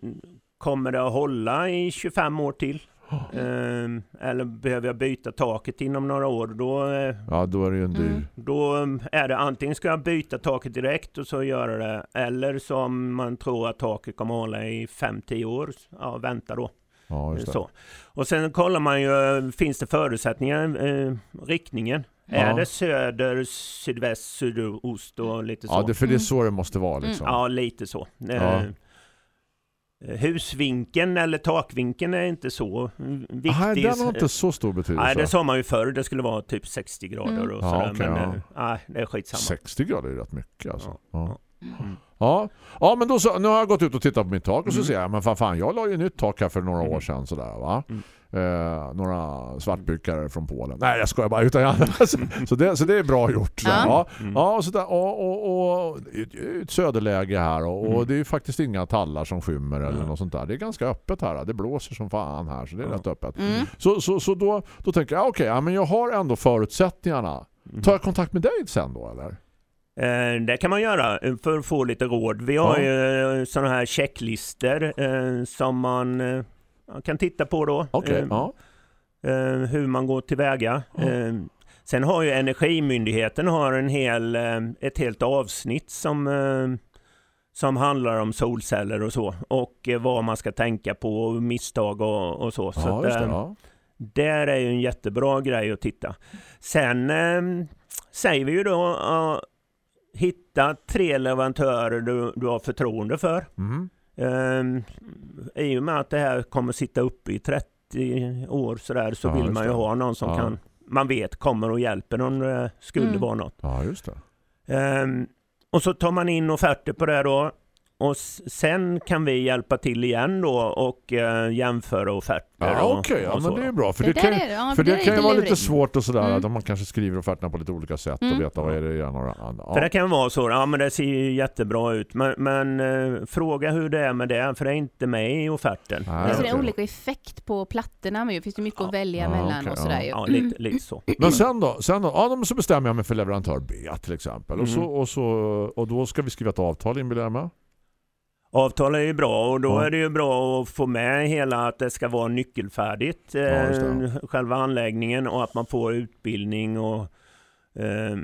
kommer det att hålla i 25 år till? Ehm, eller behöver jag byta taket inom några år? Då, eh, Ja, då är det ju en dyr... då är det antingen ska jag byta taket direkt och så göra det eller som man tror att taket kommer att hålla i 5-10 år. Ja, vänta då. Ja, det. Så. Och sen kollar man ju, finns det förutsättningar, eh, riktningen? Ja. Är det söder, sydväst, sydost och lite så? Ja, det, för det är så det måste vara liksom. Ja, lite så. Ja. Eh, Husvinkeln eller takvinkeln är inte så viktig. Nej, den har inte så stor betydelse. Nej, det sa man ju förr. Det skulle vara typ 60 grader och Ja, sådär. okej, men ja. eh, nej, det är skitsamma. 60 grader är ju rätt mycket alltså. Ja. Ja. ja, men då så, nu har jag gått ut och tittat på mitt tak och så Mm. ser jag, men fan, fan jag la ju nytt tak här för några år sedan sådär va. Mm. Eh, några svartbyckare från Polen. Nej, jag skojar bara. Utan jag, så, så, det, så det är bra gjort. Så, Ja. ja. Mm. Ja, och, så där, och, och, och ett söderläge här och, och det är faktiskt inga tallar som skymmer eller något sånt där. Det är ganska öppet här. Det blåser som fan här så det är rätt öppet. Mm. Så, så, så då, då tänker jag, okej, ja, men jag har ändå förutsättningarna. Tar jag kontakt med dig sen då eller? Eh, det kan man göra eh, för att få lite råd. Vi har Ja. ju sådana här checklister eh, som man eh, kan titta på då. Okej, Eh, ja. eh, hur man går tillväga. Eh, sen har ju Energimyndigheten har en hel, eh, ett helt avsnitt som, eh, som handlar om solceller och så. Och eh, vad man ska tänka på, och misstag och, och så. så Ja, att, just det, ja. där är ju en jättebra grej att titta. Sen eh, säger vi ju då eh, hitta tre leverantörer du, du har förtroende för. Mm. Eh, I och med att det här kommer sitta uppe i 30 år sådär så Ja, vill man ju det. ha någon som Ja. kan man vet kommer och hjälper om det skulle Mm. vara något. Ja, just det. Ehm, och så tar man in offerter på det då. Och sen kan vi hjälpa till igen då och eh, jämföra offerter. Ja, och- okej, ja, och men så det är bra. För Det det, kan, är- ja, för det det kan ju vara lite svårt och sådär Mm. att man kanske skriver offerterna på lite olika sätt Mm. och veta vad är det ena och det andra. För det Ja. kan vara så, ja men det ser ju jättebra ut, men, men eh, fråga hur det är med det, för det är inte med i offerten. Nej, Alltså det är olika effekt på plattorna men det finns ju mycket att välja Ja, mellan okej, och sådär ja. Ja, lite, lite så. Men sen då, sen då ja, så bestämmer jag mig för leverantör B till exempel. Och, så, Mm. och, så, och då ska vi skriva ett avtal inbillar jag mig. Avtal är ju bra och då Ja. är det ju bra att få med hela att det ska vara nyckelfärdigt, eh, det. själva anläggningen och att man får utbildning och, eh,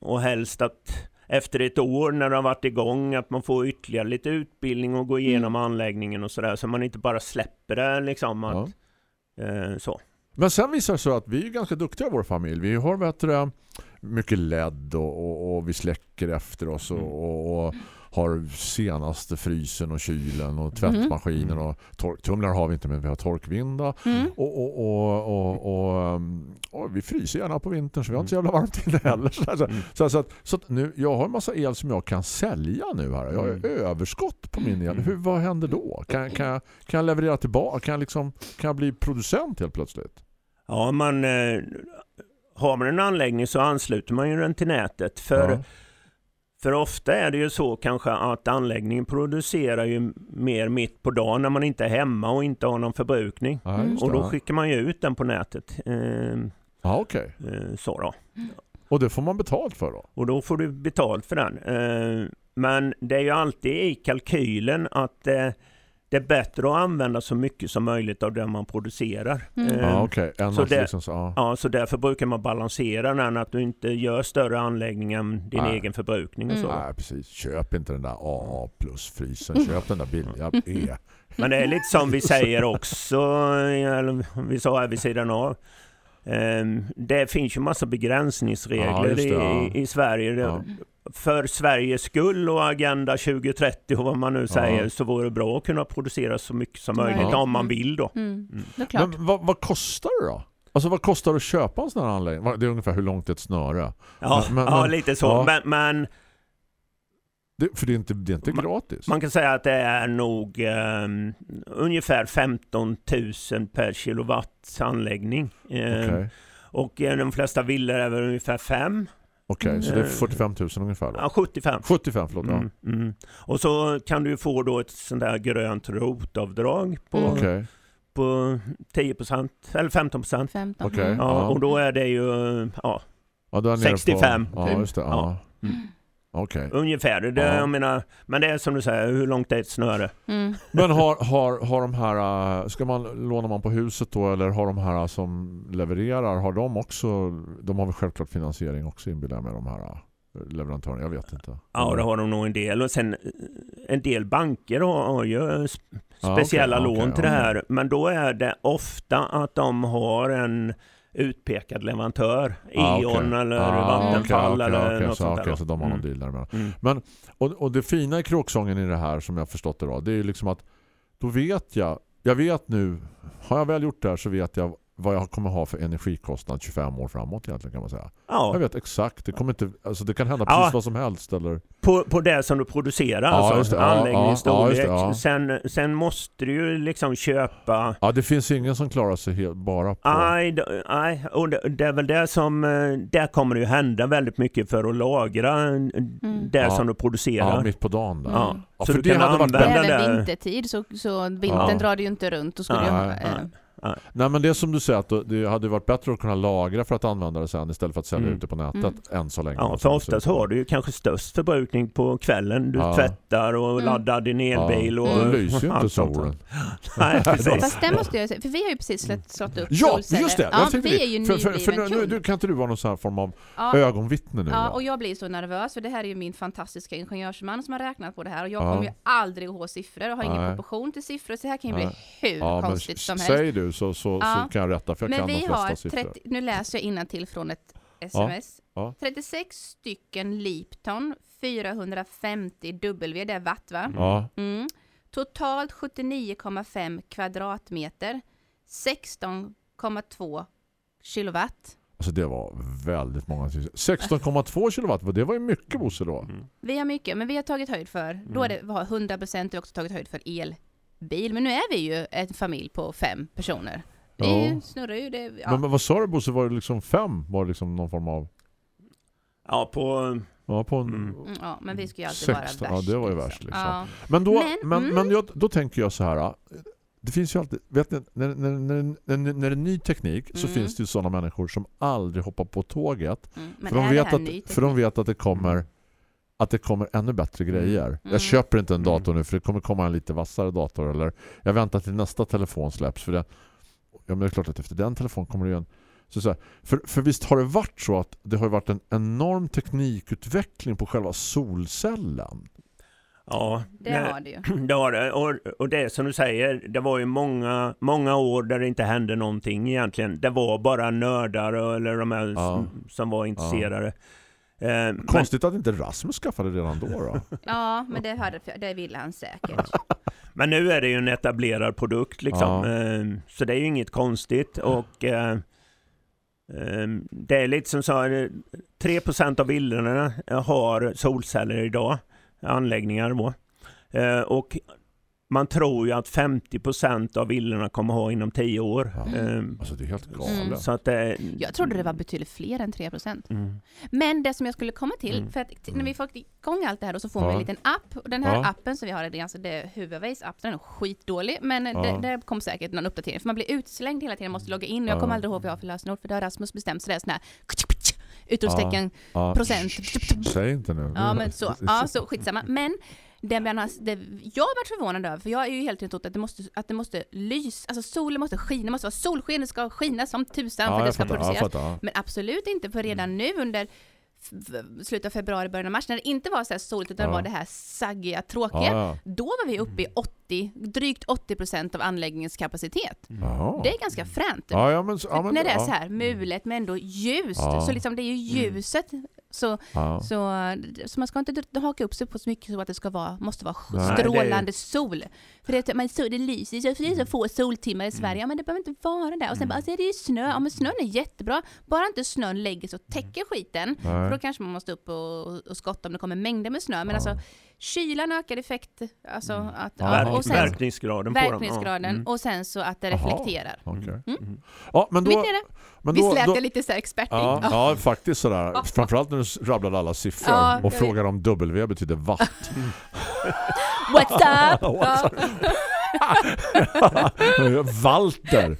och helst att efter ett år när det har varit igång att man får ytterligare lite utbildning och gå igenom anläggningen och sådär så man inte bara släpper det liksom. Att, eh, så. Men sen visar det sig att vi är ganska duktiga i vår familj. Vi har bättre mycket LED och, och, och vi släcker efter oss och, och, och har senaste frysen och kylen och tvättmaskinen och torktumlare har vi inte men vi har torkvinda Mm. och, och, och, och, och vi fryser gärna på vintern så vi har inte så jävla varmt inne heller. Så, så, så, så, så nu, jag har en massa el som jag kan sälja nu här. Jag har överskott på min el. Hur, vad händer då? Kan, kan, jag, kan jag leverera tillbaka? Kan jag, liksom, kan jag bli producent helt plötsligt? Ja, man, eh, har man en anläggning så ansluter man ju den till nätet. För, Ja. För ofta är det ju så kanske att anläggningen producerar ju mer mitt på dagen när man inte är hemma och inte har någon förbrukning. Ja, och då skickar man ju ut den på nätet. Eh, Ja, okej. eh, så då. Och det får man betalt för då? Och då får du betalt för den. Eh, men det är ju alltid i kalkylen att eh, det är bättre att använda så mycket som möjligt av det man producerar. Mm. Eh, Ja, okej. Än så det- liksom så, ja. Ja, så därför brukar man balansera den, att du inte gör större anläggningar än din Nej. egen förbrukning och så. Nej, precis. Köp inte den där AA plus frysen. Köp den där billiga E. Men det är lite som vi säger också, eller vi sa här vid sidan av. Ehm, det finns ju massa Ja, begränsningsregler just det, ja. i, i Sverige. Ja. För Sveriges skull och Agenda 2030 och vad man nu säger Ja. så vore det bra att kunna producera så mycket som Ja. möjligt om man vill då. Mm. Klart. Men vad, vad kostar det då? Alltså vad kostar det att köpa en sån här anläggning? Det är ungefär hur långt ett snöre? Ja, Men- men- ja men- lite så. ja. Men, men Det, för det är inte, det är inte gratis. man kan säga att det är nog ehm, ungefär 15 000 per kilowatt anläggning. Ehm, Okej, Och eh, de flesta villor är väl ungefär 5. Okej, så det är Eh, 45 000 ungefär då? Ja, 75. 75, förlåt. Ja. Mm, mm. Och så kan du få då ett sånt där grönt rotavdrag på, Mm. Okej, på 10% eller 15%. 15. okej. Mm. Ja, ja. och då är det ju ja, Ja, då är jag nere 65, På, ja, typ. just det. Ja. Mm. Okej. ungefär. Det, Ja. jag menar, men det är som du säger, hur långt är ett snöre? Mm. Men har, har, har de här, äh, ska man låna man på huset då eller har de här som levererar, har de också, de har väl självklart finansiering också inbillar jag med de här äh, leverantörerna, jag vet inte. Ja, det har de nog en del. Och sen en del banker har, har ju speciella okej, lån okej, till det här. Men då är det ofta att de har en utpekad leverantör. Ah. E.ON eller Ah, Vattenfall okej, eller okej, något så, sånt där. så de har någon Mm. deal däremellan. Mm. Men, och, och det fina i kråksången i det här som jag förstått det då, det är ju liksom att då vet jag, jag vet nu, har jag väl gjort det här så vet jag vad jag kommer ha för energikostnad 25 år framåt egentligen kan man säga. Ja. Jag vet exakt, det kommer inte, alltså det kan hända Ja. precis vad som helst eller... På, på det som du producerar, Ja, alltså det. Ja, det. Sen, sen måste du ju liksom köpa Ja, det finns ingen som klarar sig helt bara på... Nej, nej, och det, det är väl det som, eh, där kommer det ju hända väldigt mycket för att lagra eh, det Ja. som du producerar. Ja, mitt på dagen där. Ja. Ja, Så för du det kan hade använda bättre. Även det. vintertid så, så vintern Ja. drar det ju inte runt. Då skulle Nej, jag, eh, nej. Nej men det som du säger att det hade varit bättre att kunna lagra för att använda det sen istället för att sälja Mm. ut det på nätet Mm. än så länge. Ja, för oftast har du ju kanske störst förbrukning på kvällen. Du Ja. tvättar och Mm. laddar din elbil. Ja, och då lyser ju inte allt sånt. solen. Nej, precis. Fast det måste jag säga, för vi har ju precis slått, upp Ja, solceller. just det! Ja, Jag vi det. är ju för, för, för nu, nu kan inte du vara någon sån här form av Ja. ögonvittne nu Ja, och jag blir så nervös för det här är ju min fantastiska ingenjörsman som har räknat på det här och jag Ja. kommer ju aldrig ihåg siffror och har ingen Nej. proportion till siffror så det här kan ju bli hur ja, konstigt som helst. Säg du så, så, Ja. så kan jag rätta för jag Men kan de vi flesta har, siffror. 30, nu läser jag innan från ett sms. Ja. 36 stycken Lipton 450 W, det är watt va? Ja. Mm. Totalt 79,5 kvadratmeter. 16,2 kilowatt. Alltså det var väldigt många. 16,2 kilowatt, det var ju mycket Bosse då. Mm. Vi har mycket, men vi har tagit höjd för, då är det var 100 procent, vi har också tagit höjd för elbil. Men nu är vi ju en familj på fem personer. Vi Ja. snurrar ju det. Ja. Men, men vad sa du Bosse, var det liksom fem? Var det liksom någon form av... Ja, på... Ja, på en... Mm, ja, men vi ska ju alltid 16, vara värst. ja det var ju liksom. värst liksom. Ja. Men, då, Men, men, mm. men jag, då tänker jag så här. Det finns ju alltid, vet ni, när, när, när, när, när det är ny teknik så Mm. finns det ju sådana människor som aldrig hoppar på tåget. Mm, För de, vet att, för de vet att det kommer att det kommer ännu bättre grejer. Mm. Jag köper inte en dator nu för det kommer komma en lite vassare dator eller jag väntar till nästa telefon släpps för det. Ja, men det är klart att efter den telefonen kommer det ju en så, så här, för, för visst har det varit så att det har varit en enorm teknikutveckling på själva solcellen. Ja, Det har det ju. Det har det. Och, och det som du säger, det var ju många, många år där det inte hände någonting egentligen. Det var bara nördar eller de här Ja. som, som var intresserade. Eh, men- Konstigt att inte Rasmus skaffade redan då då. Ja, men det, hade, det ville han säkert. Men nu är det ju en etablerad produkt liksom. Eh, Så det är ju inget konstigt och eh, eh, det är lite som så här, 3% av villorna har solceller idag, anläggningar då. Eh, Och man tror ju att 50% av villorna kommer ha inom 10 år. Eh, Alltså det är helt galet. Mm. Så att det, Jag trodde det var betydligt fler än 3 procent. Mm. Men det som jag skulle komma till, Mm. för att t- när vi får igång allt det här då så får man Ja. en liten app. Och den här Ja. appen som vi har, det är alltså det Huawei's app, den är skitdålig. Men Ja. det, det kommer säkert någon uppdatering. För man blir utslängd hela tiden, måste logga in. Och jag Ja. kommer aldrig ihåg vad jag har för lösenord, för det har Rasmus bestämt. Så det är sån här utropstecken, Ja. procent. Säg inte nu. Ja men så, ja så skitsamma. Men det, bland annat- det jag har varit förvånad över, för jag är ju helt trott att det måste, att det måste lysa, alltså solen måste skina, det måste vara solsken, det ska skina som tusan Ja, för att det ska fattar, produceras. fattar, ja. Men absolut inte, för redan nu under slutet av februari, början av mars, när det inte var så här soligt utan Ja. det var det här saggiga, tråkiga, då var vi uppe i 80, drygt 80% av anläggningens kapacitet. Jaha. Det är ganska fränt. Ja, ja, men, ja, men, när det är ja. så här mulet men ändå ljust, Ja. så liksom det är ju ljuset. Så, Ja. så, så man ska inte haka upp sig på så mycket så att det ska vara, måste vara Nej. strålande sol. För det, men så, det lyser så, för det är så få soltimmar i Sverige, ja, men det behöver inte vara det. Och sen bara, så är det ju snö, ja men snön är jättebra, bara inte snön lägger sig och täcker skiten. Nej. För då kanske man måste upp och, och skotta om det kommer mängder med snö. Men alltså, kylan ökar effekt, alltså att, Ja, ja, och sen, verkningsgraden på dem, verkningsgraden, Mm. och sen så att det reflekterar. Okej. Mm. Ja, men då, Visst är det? men Visst då, lät då, jag lite så här expertig? Ja, ja, faktiskt sådär. Framförallt när du rabblade alla siffror Ja, och frågar om W betyder watt. What's up? What's up? Walter.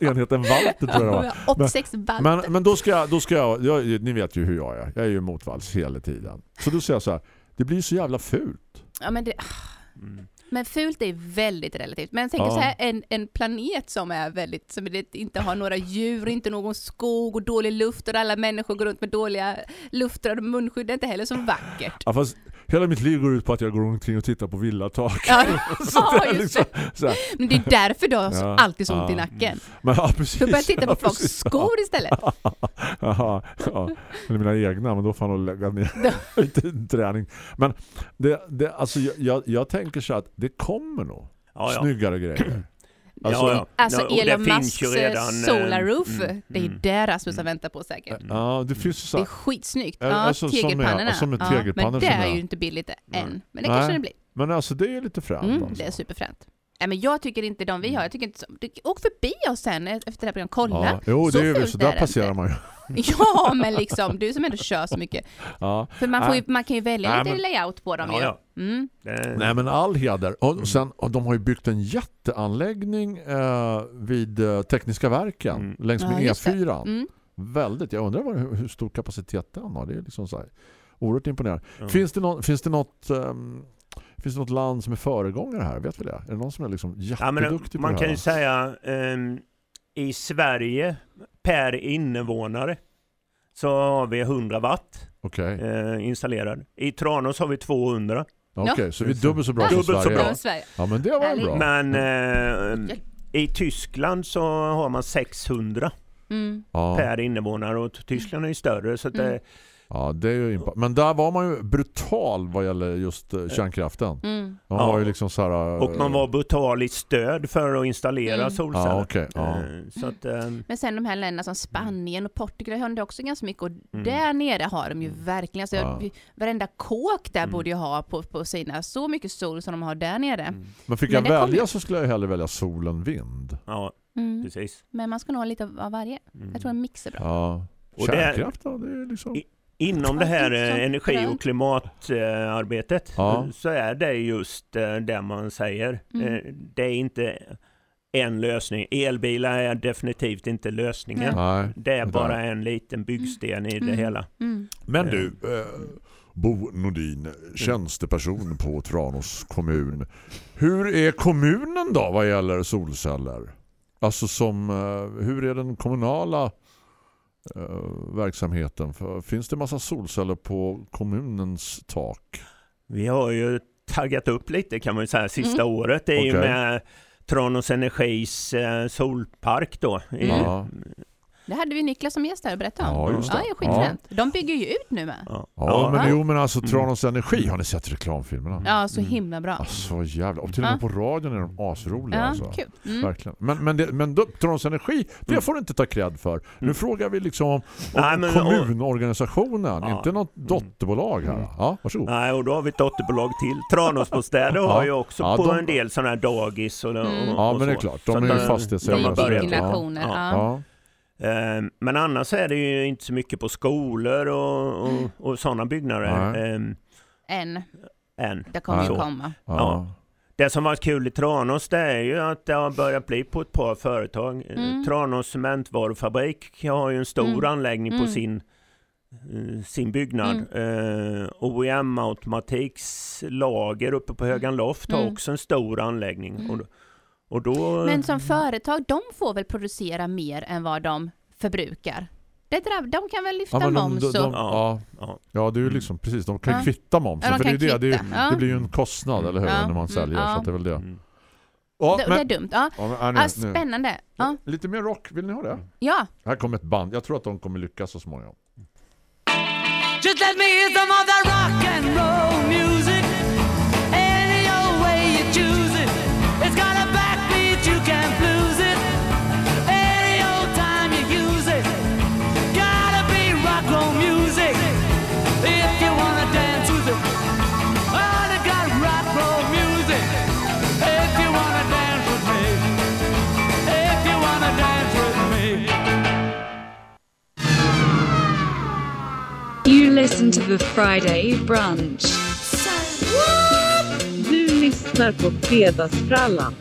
Enheten Walter tror jag det var. 86 Walter. Men, men då ska jag, då ska jag, jag, ni vet ju hur jag är. Jag är ju motvalls hela tiden. Så då säger jag så här, det blir så jävla fult. Ja, men, det, men fult är väldigt relativt. Men tänker Ja. så här, en, en planet som är väldigt, som inte har några djur, inte någon skog och dålig luft och alla människor går runt med dåliga lufter och munskydd, det är inte heller så vackert. Ja, fast hela mitt liv går ut på att jag går omkring och tittar på villatak. Ja, så ja, det liksom, så här. Men det är därför du har Ja, alltid så ont i ja. nacken. Men, ja, precis. Du börjar titta på Ja, folks precis. skor istället. Jaha, ja. Eller mina egna, men då får nog lägga ner lite träning. Men det, det, alltså, jag, jag, jag tänker så att det kommer nog Ja, ja. snyggare grejer. Alltså, ja. Alltså det Elon Musks ju redan, eh, Solar Roof, mm, det är ju det Rasmus har väntat på säkert. Ja, det finns ju så Det är skitsnyggt. Ja, alltså, som är- tegelpannorna. som är ja, men det är- ju inte billigt än. Men det Nej, kanske det blir. Men alltså det är lite fränt. Mm, alltså. det är superfränt. Ja, men jag tycker inte de vi har, jag tycker inte så. Åk förbi oss sen efter det här programmet, kolla. Ja, jo, så det är ju fult så där det passerar man ju. Ja, men liksom, du som ändå kör så mycket. Ja. För man, får ju, Nej. man kan ju välja Nej, lite men- layout på dem Ja, ju. ja. Mm. Nej men all heder. Och sen, och de har ju byggt en jätteanläggning eh, vid eh, Tekniska verken längs med Ja, just det. E4. Mm. Väldigt. Jag undrar vad, hur, stor kapacitet den har. Det är liksom så här, oerhört imponerande. Finns, det någon, finns, det något, ehm, finns det något land som är föregångare här? Vet vi det? Är det någon som är liksom Ja, men jätteduktig man kan ju säga ehm, i Sverige per invånare så har vi 100 watt Okej. eh, installerad. I Tranås har vi 200. Okej, så vi är dubbelt så bra som Dubbelt så Sverige. bra. Sverige. Ja, men det var bra. Men eh, i Tyskland så har man 600 Mm. Ja. per invånare och Tyskland är ju större så att det, Ja, det är ju Men där var man ju brutal vad gäller just eh, kärnkraften. Mm. Man Ja. var ju liksom så här... eh, och man var brutal i stöd för att installera Mm. solceller. Ja, okej, ja. Eh, Så att, eh, Men sen de här länderna som Spanien och Portugal har det också ganska mycket och Mm. där nere har de ju verkligen, alltså, Ja. varenda kåk där Mm. borde ju ha på, på sina så mycket sol som de har där nere. Men fick Men jag kommer välja så skulle jag hellre välja sol än vind. ja, Mm. precis. Men man ska nog ha lite av varje. Jag tror en mix är bra. Ja. Och det- Kärnkraft då, det är liksom... I- Inom det här eh, energi och klimatarbetet Ja. så är det just eh, det man säger. Mm. Eh, Det är inte en lösning. Elbilar är definitivt inte lösningen. Nej. Det är bara en liten byggsten i det Mm. hela. Mm. Men du, eh, Bo Nordin, tjänsteperson på Tranås kommun. Hur är kommunen då vad gäller solceller? Alltså som, eh, hur är den kommunala eh, verksamheten? För, finns det massa solceller på kommunens tak? Vi har ju taggat upp lite kan man ju säga sista Mm. året. Det är ju Okej. med Tranås Energis eh, solpark då. I- Ja. Det hade vi Niklas som gäst här och berättade om. Ja, just det. Ja, det är skitfränt. De bygger ju ut nu med. Ja, Ja, men Ja. jo men alltså Tranås Energi, har ni sett reklamfilmerna? Ja, så himla bra. Så jävla, och till och med Ja. på radion är de asroliga Ja, alltså. kul. Mm. Verkligen. Men, men, det, men då, Tranås Energi, det får du inte ta cred för. Nu frågar vi liksom om, om Nej, men- kommunorganisationen, Ja. inte något dotterbolag här. Ja, varsågod. Nej, och då har vi ett dotterbolag till. Tranåsbostäder har Ja. ju också Ja, på de- en del sådana här dagis och, och, Mm. Ja, och men det är klart. De Så är ju eh, fastighetsägare. ja. ja. Ja. Eh, Men annars är det ju inte så mycket på skolor och, och, och sådana byggnader Nej. eh, En. än. Det kommer ju komma. Ja. Ja. Det som varit kul i Tranås det är ju att det har börjat bli på ett par företag. Eh, Mm. Tranås cementvarufabrik har ju en stor Mm. anläggning på Mm. sin, eh, sin byggnad. Eh, OEM Automatiks lager uppe på Högan Loft har Mm. också en stor anläggning. Mm. Och, och då, Men som företag, de får väl producera mer än vad de förbrukar? Det drabb, de kan väl lyfta Ja, moms de, och... ja, ja, det är ju liksom precis. De kan Ja. kvitta momsen. Ja, de för det, är kan det, det, är- blir ju en kostnad, eller hur? Ja. När man Mm, säljer. ja. Så att det är väl det. Mm. Ja, det, men- det är dumt. Ja, Ja, men, nu- nu. spännande. Ja. Lite mer rock, vill ni ha det? ja. Här kommer ett band. Jag tror att de kommer lyckas så småningom. Just let me hear some of that rock and roll music. Listen to the Friday brunch. Du lyssnar på Fredagsfrallan.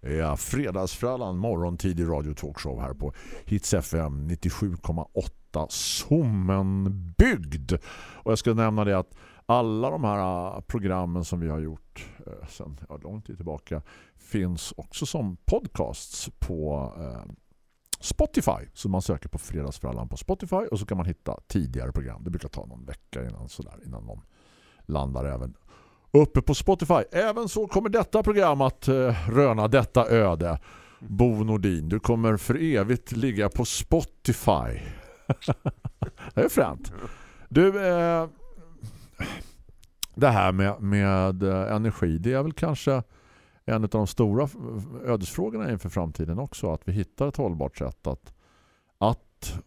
Ja, fredagsfrallan, morgontid i radio talkshow här på Hits FM 97,8 Sommenbygd. Och jag ska nämna det att alla de här äh, programmen som vi har gjort eh, sedan ja, lång tid tillbaka finns också som podcasts på eh, Spotify. Så man söker på fredagsfrallan på Spotify och så kan man hitta tidigare program. Det brukar ta någon vecka innan, sådär, innan de landar även uppe på Spotify. Även så kommer detta program att eh, röna detta öde. Bo Nordin, du kommer för evigt ligga på Spotify. det är fränt. Du, eh, det här med, med eh, energi, det är väl kanske en av de stora ödesfrågorna inför framtiden också. Att vi hittar ett hållbart sätt att, att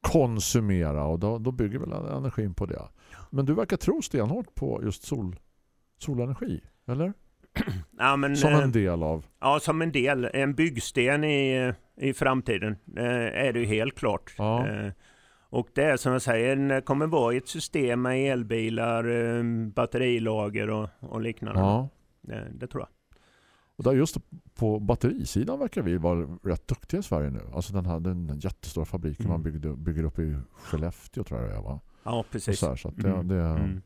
konsumera och då, då bygger väl energin på det. Men du verkar tro stenhårt på just sol, solenergi, eller? Ja, men, Som eh, en del av... Ja, som en del. En byggsten i, i framtiden eh, är det ju helt klart. Ja. Eh, och det är som jag säger, det kommer vara ett system med elbilar, eh, batterilager och, och liknande. Ja. Det, det tror jag. Och där just på batterisidan verkar vi vara rätt duktiga i Sverige nu. Alltså den här den jättestora fabriken Mm. man byggde, bygger upp i Skellefteå tror jag det är va? Ja, precis. Så, här, så det, Mm. det, Mm.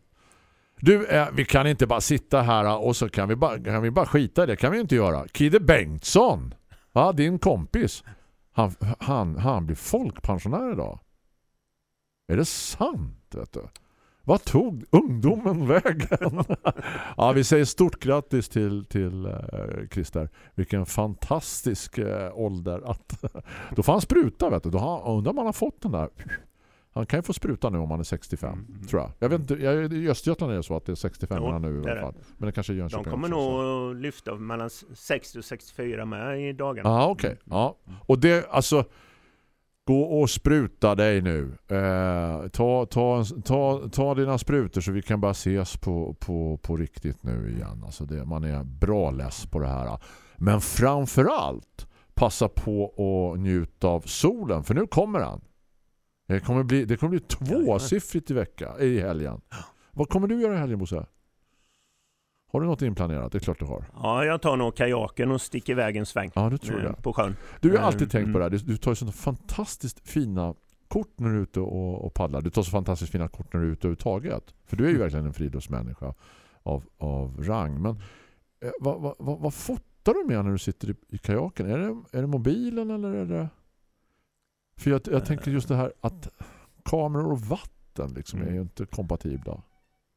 Du, eh, vi kan inte bara sitta här och så kan vi bara, kan vi bara skita i det. kan vi inte göra. Kidde Bengtsson, ja, din kompis, han, han, han blir folkpensionär idag. Är det sant, vet du? Vad tog ungdomen vägen? ja, vi säger stort grattis till, till eh, Christer. Vilken fantastisk eh, ålder. Att, då får han spruta, vet du. Då har, undrar om han har fått den där. Han kan ju få spruta nu om han är 65, tror jag. Jag vet inte, jag, I Östergötland är det så att det är 65 Jo, nu i alla fall. Men det kanske är De Jönköping kommer också, så. nog att lyfta mellan 60 och 64 med i dagarna. Ja, okej. Ja. Och det, alltså gå och spruta dig nu. Eh, ta, ta, ta, ta dina sprutor så vi kan bara ses på, på, på riktigt nu igen. Alltså det, man är bra less på det här. Men framförallt passa på att njuta av solen. För nu kommer den. Det kommer bli, det kommer bli tvåsiffrigt i vecka, i helgen. Vad kommer du göra i helgen, Bosse? Har du något inplanerat? Det är klart du har. Ja, jag tar nog kajaken och sticker iväg en sväng Ja, du tror eh, det. på sjön. Du har Eh, alltid tänkt på det mm. här. Du, du tar ju sådana fantastiskt fina kort när du är ute och, och paddlar. Du tar så fantastiskt fina kort när du är ute överhuvudtaget. För du är ju Mm. verkligen en fridrottsmänniska av, av rang. Men eh, vad, vad, vad, vad fotar du med när du sitter i, i kajaken? Är det, är det mobilen eller är det... För jag, jag tänker just det här att kameror och vatten liksom Mm. är ju inte kompatibla.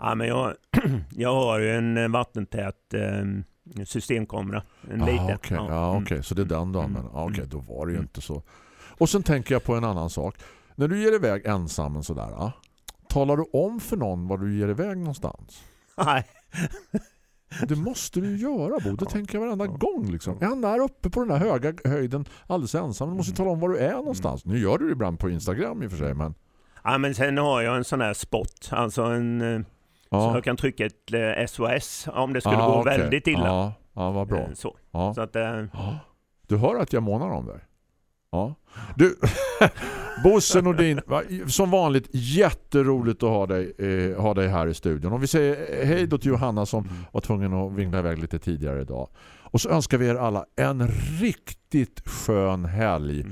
Ja, men jag, jag har ju en eh, vattentät eh, systemkamera. En Ah, liten. okej. Ja. Ja, Mm. okej. Så det är den du Mm. använder. Ja, okej, Mm. då var det ju inte så. Och sen tänker jag på en annan sak. När du ger iväg ensam sådär, ja, talar du om för någon var du ger iväg någonstans? Nej. Det måste du göra, Bo. Det tänker jag varenda gång. Liksom. Är han där uppe på den där höga höjden alldeles ensam? Du måste ju tala om var du är någonstans. Nu gör du det ibland på Instagram i och för sig, men... Ja, men sen har jag en sån här spot. Alltså en... eh, Ja. Så jag kan trycka ett eh, SOS om det skulle Ah, gå okej. väldigt illa. Ja, ja vad bra. Eh, Så. Ja. Så att, eh, Du hör att jag månar om dig. Ja. Du, Bosse Nordin, som vanligt jätteroligt att ha dig, eh, ha dig här i studion. Och vi säger hej då till Johanna som var tvungen att vingla iväg lite tidigare idag. Och så önskar vi er alla en riktigt skön helg.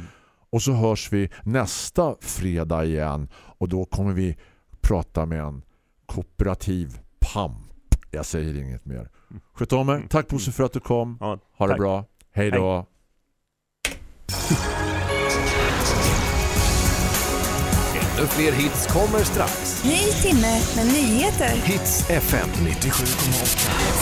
Och så hörs vi nästa fredag igen. Och då kommer vi prata med en kooperativ PAM! Jag säger inget mer. Sköt om er. Mm. Tack Bosse för att du kom. Ja, ha det bra. Hej då. Ännu fler hits kommer strax. Ny timme med nyheter. Hits FM 97,8.